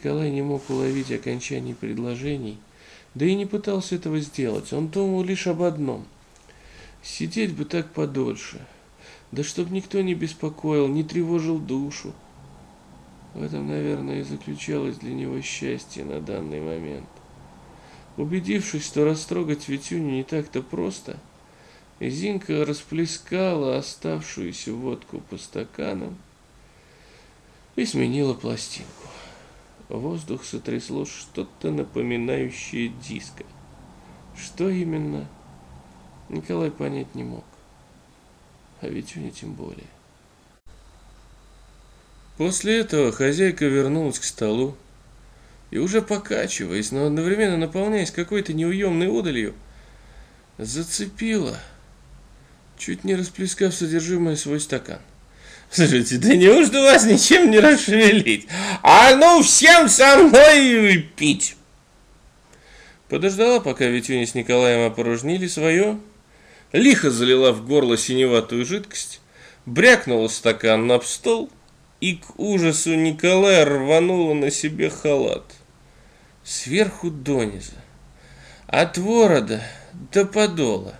Николай не мог уловить окончаний предложений, да и не пытался этого сделать. Он думал лишь об одном. Сидеть бы так подольше, да чтоб никто не беспокоил, не тревожил душу. В этом, наверное, и заключалось для него счастье на данный момент. Убедившись, что растрогать Витюню не так-то просто, Зинка расплескала оставшуюся водку по стаканам и сменила пластинку. Воздух сотрясло что-то напоминающее диско. Что именно, Николай понять не мог. А Витюня тем более. После этого хозяйка вернулась к столу и уже покачиваясь, но одновременно наполняясь какой-то неуемной удалью, зацепила, чуть не расплескав содержимое свой стакан. Слушайте, да неужто вас ничем не расшевелить? А ну всем со мной пить! Подождала, пока Витюня с Николаем опорожнили свое, лихо залила в горло синеватую жидкость, брякнула стакан на стол – и к ужасу Николая рванула на себе халат. Сверху дониза, от ворота до подола.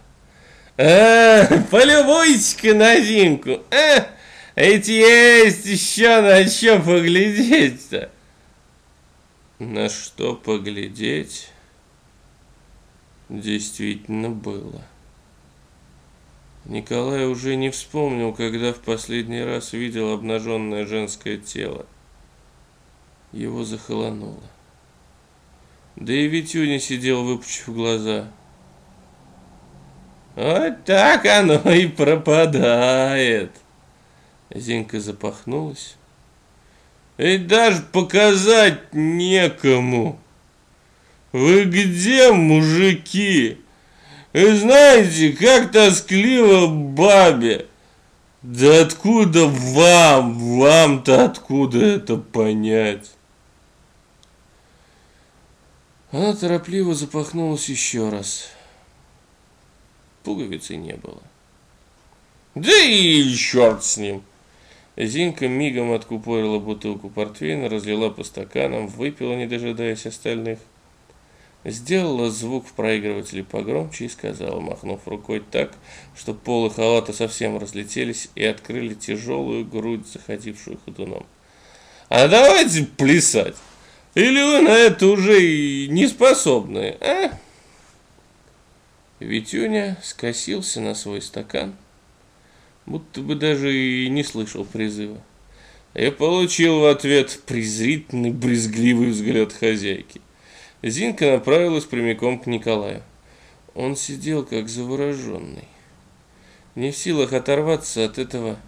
А, полюбуйтесь-ка на Зинку, а, ведь есть еще на что поглядеть-то. На что поглядеть действительно было. Николай уже не вспомнил, когда в последний раз видел обнаженное женское тело. Его захолонуло. Да и Витюня сидел, выпучив глаза. Вот так оно и пропадает. Зинка запахнулась. И даже показать некому. Вы где, мужики? И знаете, как тоскливо бабе. Да откуда вам, вам-то откуда это понять? Она торопливо запахнулась еще раз. Пуговицы не было. Да и черт с ним. Зинка мигом откупорила бутылку портвейна, разлила по стаканам, выпила, не дожидаясь остальных сделала звук в проигрывателе погромче и сказала, махнув рукой так, что полы халата совсем разлетелись и открыли тяжелую грудь, заходившую ходуном. «А давайте плясать! Или вы на это уже и не способны, а?» Витюня скосился на свой стакан, будто бы даже и не слышал призыва, и получил в ответ презрительный брезгливый взгляд хозяйки. Зинка направилась прямиком к Николаю. Он сидел как завороженный, не в силах оторваться от этого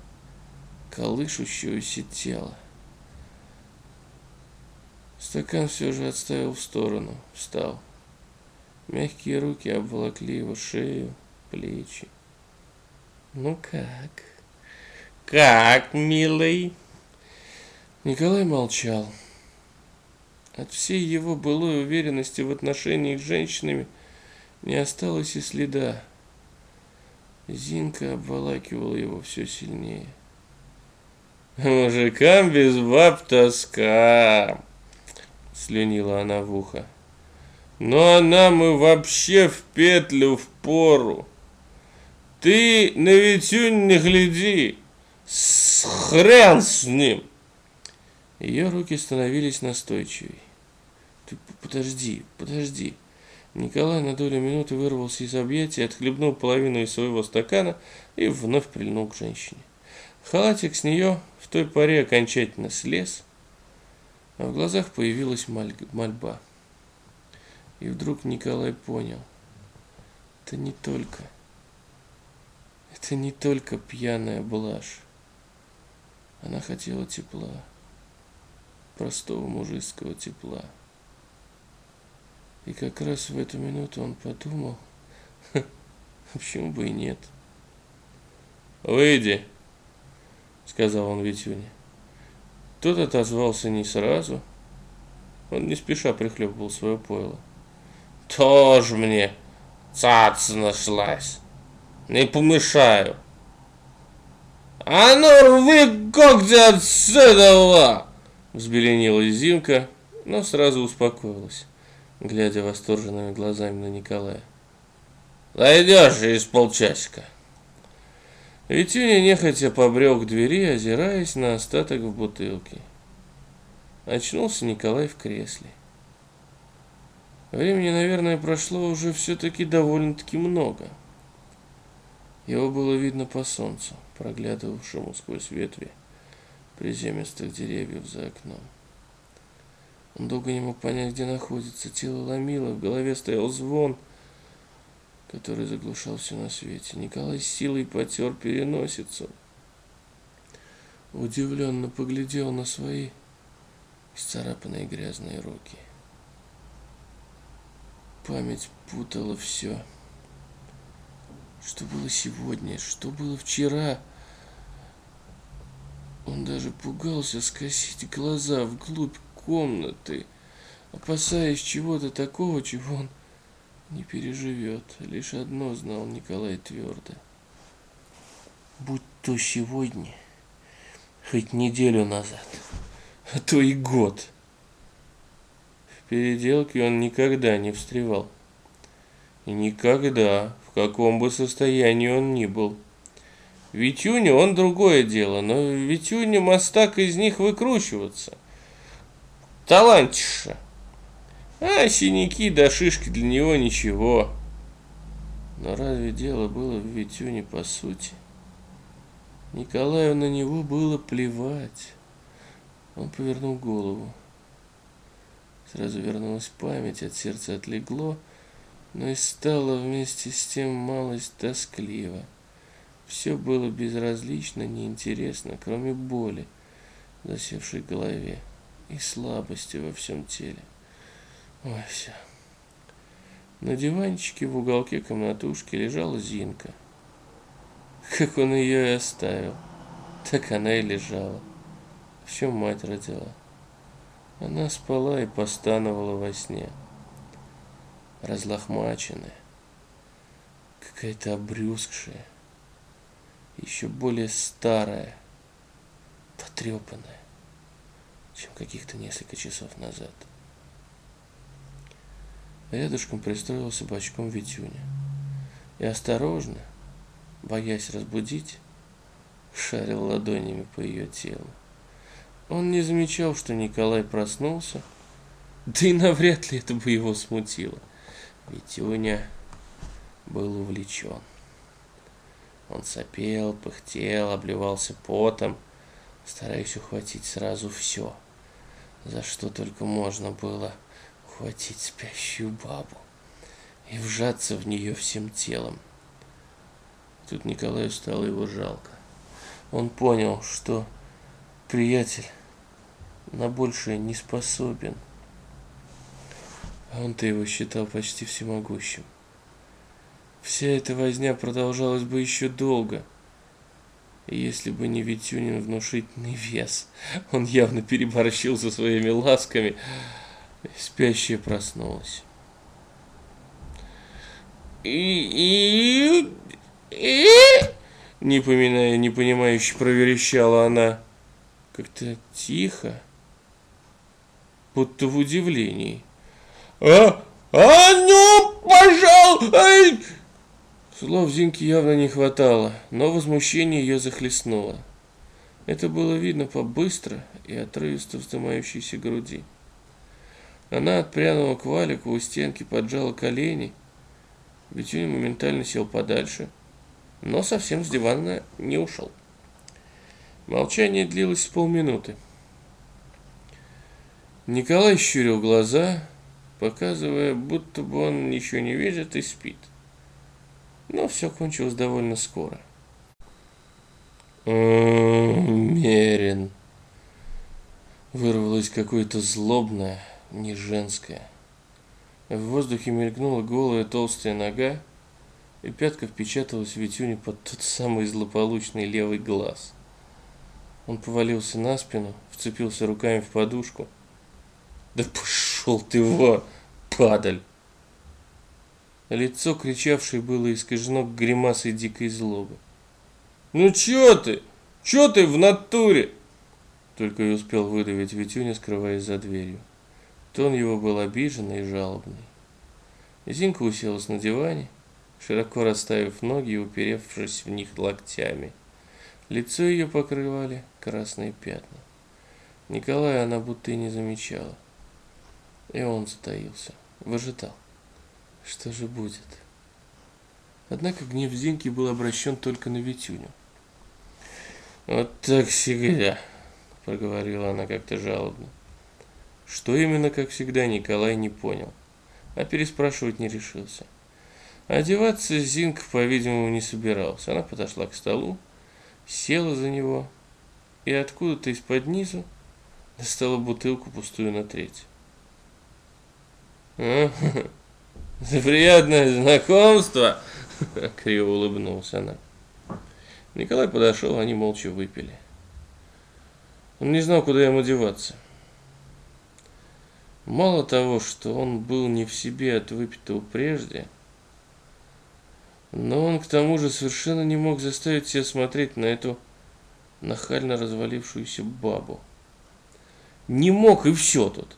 колышущегося тела. Стакан все же отставил в сторону, встал. Мягкие руки обволокли его шею, плечи. «Ну как? Как, милый?» Николай молчал. От всей его былой уверенности в отношениях с женщинами не осталось и следа. Зинка обволакивала его все сильнее. «Мужикам без баб тоска!» — слюнила она в ухо. «Ну а нам и вообще в петлю в пору! Ты на Витюнь не гляди! С хрен с ним!» Ее руки становились настойчивей. Ты подожди, подожди. Николай на долю минуты вырвался из объятий, отхлебнул половину из своего стакана и вновь прильнул к женщине. Халатик с нее в той поре окончательно слез, а в глазах появилась мольба. И вдруг Николай понял, это не только, это не только пьяная блажь. Она хотела тепла простого мужицкого тепла. И как раз в эту минуту он подумал, почему бы и нет. «Выйди», — сказал он Витюне. Тот отозвался не сразу. Он не спеша прихлебывал свое пойло. «Тоже мне цаца нашлась. Не помешаю». «А ну рви когти отсюда!» Взбеленила Зинка но сразу успокоилась, глядя восторженными глазами на Николая. «Зайдешь через полчасика». Витюня нехотя побрел к двери, озираясь на остаток в бутылке. Очнулся Николай в кресле. Времени, наверное, прошло уже все-таки довольно-таки много. Его было видно по солнцу, проглядывавшему сквозь ветви приземистых деревьев за окном. Он долго не мог понять, где находится. Тело ломило, в голове стоял звон, который заглушал все на свете. Николай с силой потер переносицу. Удивленно поглядел на свои исцарапанные грязные руки. Память путала все. Что было сегодня, что было вчера. Он даже пугался скосить глаза вглубь комнаты, опасаясь чего-то такого, чего он не переживет. Лишь одно знал Николай твердо. Будь то сегодня, хоть неделю назад, а то и год. В переделке он никогда не встревал. И никогда, в каком бы состоянии он ни был. Витюня, он другое дело, но Витюня мастак из них выкручиваться. Талантиша. А синяки да шишки для него ничего. Но разве дело было в Витюне по сути? Николаю на него было плевать. Он повернул голову. Сразу вернулась память, от сердца отлегло, но и стало вместе с тем малость тоскливо. Все было безразлично, неинтересно, кроме боли, засевшей в голове, и слабости во всем теле. Ой, все. На диванчике в уголке комнатушки лежала Зинка. Как он ее и оставил, так она и лежала. Все мать родила. Она спала и постановала во сне. Разлохмаченная, какая-то обрюзгшая, еще более старая, потрепанная, чем каких-то несколько часов назад. Рядышком пристроился бочком Витюня. И осторожно, боясь разбудить, шарил ладонями по ее телу. Он не замечал, что Николай проснулся, да и навряд ли это бы его смутило. Витюня был увлечен. Он сопел, пыхтел, обливался потом, стараясь ухватить сразу все, за что только можно было ухватить спящую бабу и вжаться в нее всем телом. Тут Николаю стало его жалко. Он понял, что приятель на большее не способен. А он-то его считал почти всемогущим. Вся эта возня продолжалась бы еще долго, если бы не Витюнин внушительный вес. Он явно переборщил со своими ласками. Спящая проснулась. И, и, и, не поминая, не понимающе проверещала она. Как-то тихо, будто в удивлении. А, а ну, пожалуй! Слов Зинки явно не хватало, но возмущение ее захлестнуло. Это было видно по быстро и отрывисто вздымающейся груди. Она отпрянула к валику у стенки, поджала колени. Витюня моментально сел подальше, но совсем с дивана не ушел. Молчание длилось полминуты. Николай щурил глаза, показывая, будто бы он ничего не видит и спит. Но все кончилось довольно скоро. Мерин. Вырвалось какое-то злобное, не женское. В воздухе мелькнула голая толстая нога, и пятка впечаталась в Витюне под тот самый злополучный левый глаз. Он повалился на спину, вцепился руками в подушку. «Да пошел ты во, падаль!» Лицо, кричавшее, было искажено гримасой дикой злобы. «Ну чё ты? Чё ты в натуре?» Только и успел выдавить Витюня, скрываясь за дверью. Тон его был обиженный и жалобный. Зинка уселась на диване, широко расставив ноги и уперевшись в них локтями. Лицо ее покрывали красные пятна. Николая она будто и не замечала. И он затаился, выжидал. Что же будет? Однако гнев Зинки был обращен только на Витюню. «Вот так всегда», — проговорила она как-то жалобно. Что именно, как всегда, Николай не понял, а переспрашивать не решился. Одеваться Зинка, по-видимому, не собирался. Она подошла к столу, села за него и откуда-то из-под низу достала бутылку пустую на треть. «За приятное знакомство!» — криво улыбнулся она. Николай подошел, они молча выпили. Он не знал, куда ему деваться. Мало того, что он был не в себе от выпитого прежде, но он к тому же совершенно не мог заставить себя смотреть на эту нахально развалившуюся бабу. Не мог и все тут.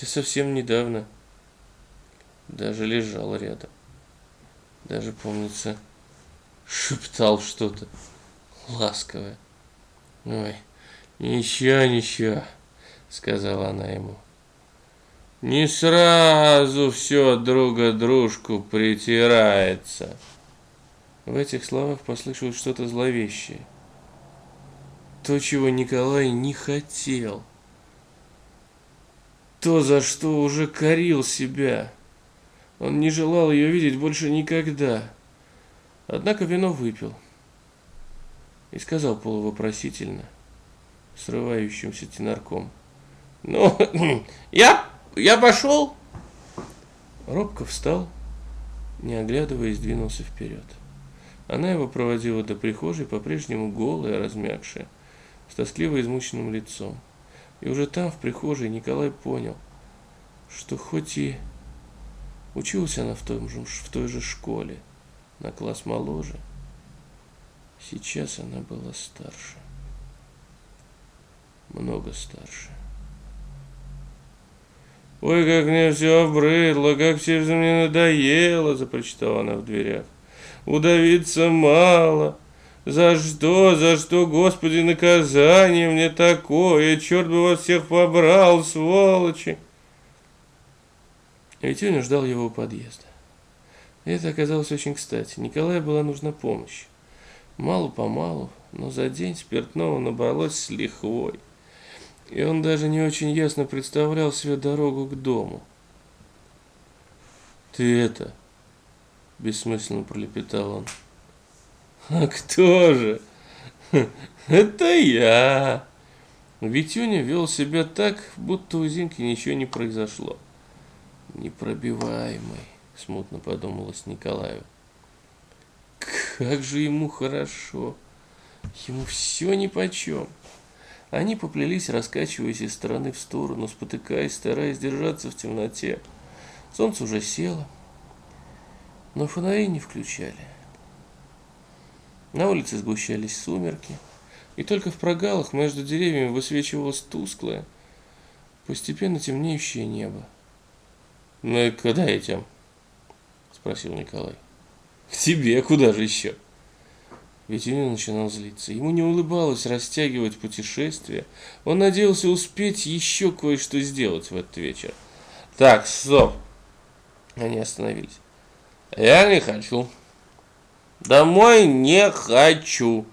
Все совсем недавно даже лежал рядом. Даже, помнится, шептал что-то ласковое. Ой, ничего, ничего, сказала она ему. Не сразу все друга дружку притирается. В этих словах послышалось что-то зловещее. То, чего Николай не хотел. То, за что уже корил себя. Он не желал ее видеть больше никогда. Однако вино выпил. И сказал полувопросительно, срывающимся тенарком. «Ну, я, я пошел!» Робко встал, не оглядываясь, двинулся вперед. Она его проводила до прихожей, по-прежнему голая, размягшая, с тоскливо измученным лицом. И уже там, в прихожей, Николай понял, что хоть и училась она в, том же, в той же школе, на класс моложе, сейчас она была старше. Много старше. «Ой, как мне все обрыдло, как все мне надоело!» – запрочитала она в дверях. «Удавиться мало!» За что, за что, Господи, наказание мне такое? Черт бы вас всех побрал, сволочи!» Витюня ждал его у подъезда. это оказалось очень кстати. Николаю была нужна помощь. Мало-помалу, но за день спиртного набралось с лихвой. И он даже не очень ясно представлял себе дорогу к дому. «Ты это...» – бессмысленно пролепетал он. А кто же? Это я. Витюня вел себя так, будто у Зинки ничего не произошло. Непробиваемый, смутно подумалось Николаю. Как же ему хорошо. Ему все нипочем. Они поплелись, раскачиваясь из стороны в сторону, спотыкаясь, стараясь держаться в темноте. Солнце уже село, но фонари не включали. На улице сгущались сумерки, и только в прогалах между деревьями высвечивалось тусклое, постепенно темнеющее небо. «Ну и куда этим?» – спросил Николай. «К тебе, куда же еще?» Витюнин начинал злиться. Ему не улыбалось растягивать путешествие. Он надеялся успеть еще кое-что сделать в этот вечер. «Так, стоп!» Они остановились. «Я не хочу», Домой не хочу.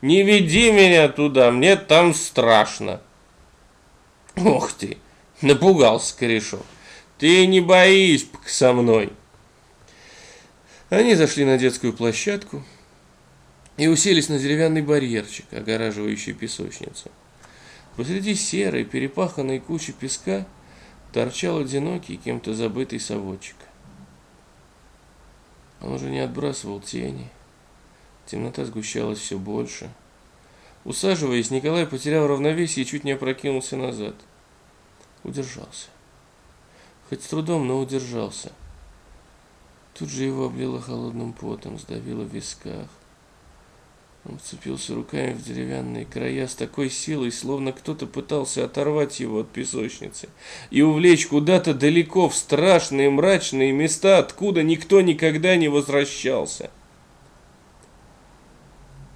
Не веди меня туда, мне там страшно. Ох ты, напугался корешок. Ты не боись со мной. Они зашли на детскую площадку и уселись на деревянный барьерчик, огораживающий песочницу. Посреди серой, перепаханной кучи песка торчал одинокий, кем-то забытый совочек. Он уже не отбрасывал тени. Темнота сгущалась все больше. Усаживаясь, Николай потерял равновесие и чуть не опрокинулся назад. Удержался. Хоть с трудом, но удержался. Тут же его облило холодным потом, сдавило в висках. Он вцепился руками в деревянные края с такой силой, словно кто-то пытался оторвать его от песочницы и увлечь куда-то далеко в страшные мрачные места, откуда никто никогда не возвращался.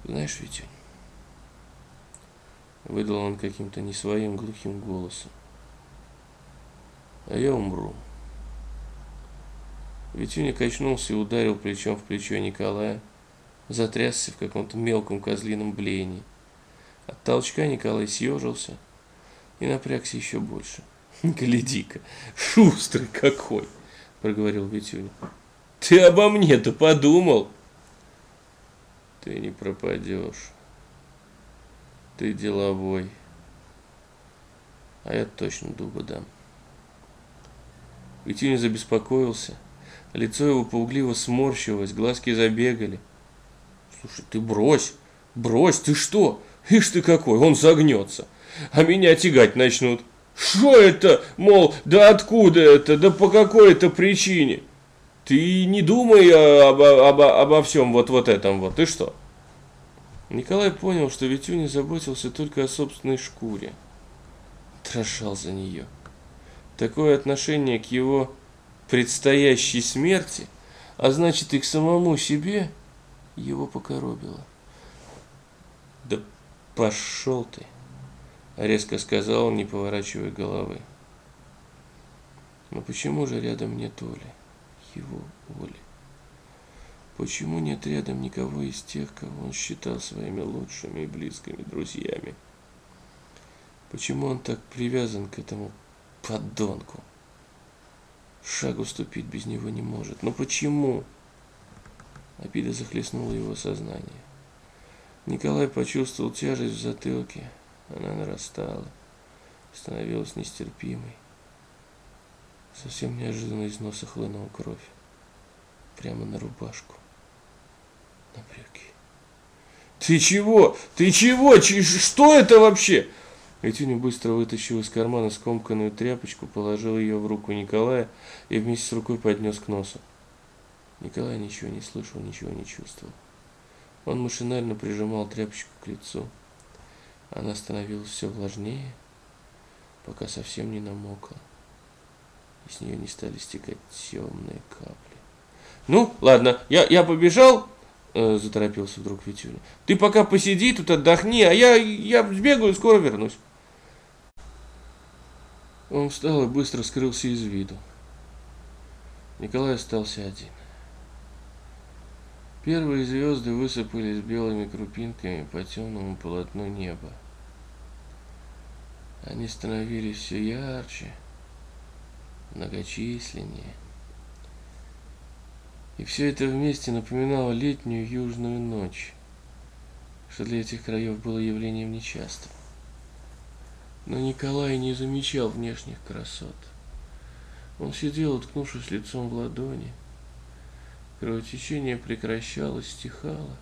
Знаешь, Витя, выдал он каким-то не своим глухим голосом, а я умру. Витюня качнулся и ударил плечом в плечо Николая, затрясся в каком-то мелком козлином блении. От толчка Николай съежился и напрягся еще больше. «Гляди-ка, шустрый какой!» – проговорил Витюня. «Ты обо мне-то подумал?» «Ты не пропадешь. Ты деловой. А я точно дуба дам». Витюня забеспокоился. Лицо его пугливо сморщилось, глазки забегали – Слушай, ты брось, брось, ты что? Ишь ты какой, он загнется. А меня тягать начнут. Что это, мол, да откуда это, да по какой-то причине? Ты не думай обо, обо, обо всем вот, вот этом вот, ты что? Николай понял, что Витюня заботился только о собственной шкуре. Дрожал за нее. Такое отношение к его предстоящей смерти, а значит и к самому себе – его покоробило. «Да пошел ты!» — резко сказал он, не поворачивая головы. «Но почему же рядом нет Оли, его Оли? Почему нет рядом никого из тех, кого он считал своими лучшими и близкими друзьями? Почему он так привязан к этому подонку? Шагу ступить без него не может. Но почему?» Обида захлестнула его сознание. Николай почувствовал тяжесть в затылке. Она нарастала, становилась нестерпимой. Совсем неожиданно из носа хлынула кровь. Прямо на рубашку. На брюки. «Ты чего? Ты чего? Что это вообще?» Этюня быстро вытащил из кармана скомканную тряпочку, положил ее в руку Николая и вместе с рукой поднес к носу. Николай ничего не слышал, ничего не чувствовал. Он машинально прижимал тряпочку к лицу. Она становилась все влажнее, пока совсем не намокла. И с нее не стали стекать темные капли. «Ну, ладно, я, я побежал», э, заторопился вдруг Витюня. «Ты пока посиди тут, отдохни, а я, я сбегаю, скоро вернусь». Он встал и быстро скрылся из виду. Николай остался один. Первые звезды высыпались белыми крупинками по темному полотну неба. Они становились все ярче, многочисленнее. И все это вместе напоминало летнюю южную ночь, что для этих краев было явлением нечастым. Но Николай не замечал внешних красот. Он сидел, уткнувшись лицом в ладони – Кровотечение прекращалось, стихало,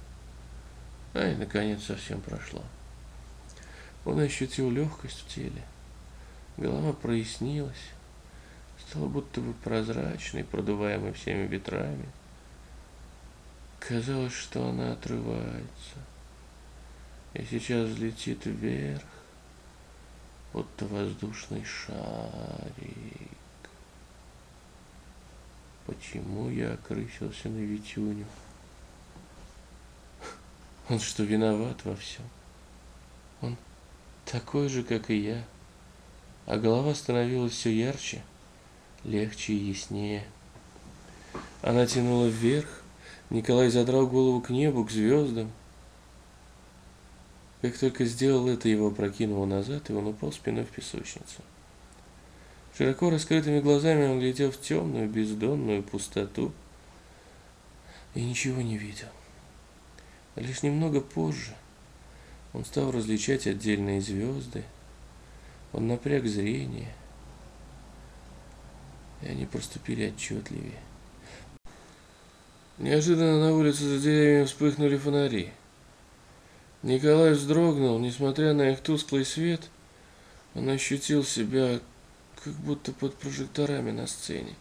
а и, наконец, совсем прошло. Он ощутил легкость в теле, голова прояснилась, стала будто бы прозрачной, продуваемой всеми ветрами. Казалось, что она отрывается, и сейчас взлетит вверх, будто воздушный шарик. Почему я окрысился на Витюню? Он что, виноват во всем? Он такой же, как и я. А голова становилась все ярче, легче и яснее. Она тянула вверх. Николай задрал голову к небу, к звездам. Как только сделал это, его прокинуло назад, и он упал спиной в песочницу. Широко раскрытыми глазами он глядел в темную, бездонную пустоту и ничего не видел. Лишь немного позже он стал различать отдельные звезды, он напряг зрение, и они проступили отчетливее. Неожиданно на улице за деревьями вспыхнули фонари. Николай вздрогнул, несмотря на их тусклый свет, он ощутил себя как будто под прожекторами на сцене.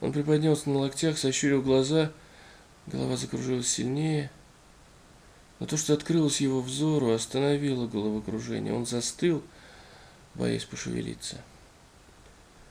Он приподнялся на локтях, сощурил глаза, голова закружилась сильнее. Но то, что открылось его взору, остановило головокружение. Он застыл, боясь пошевелиться.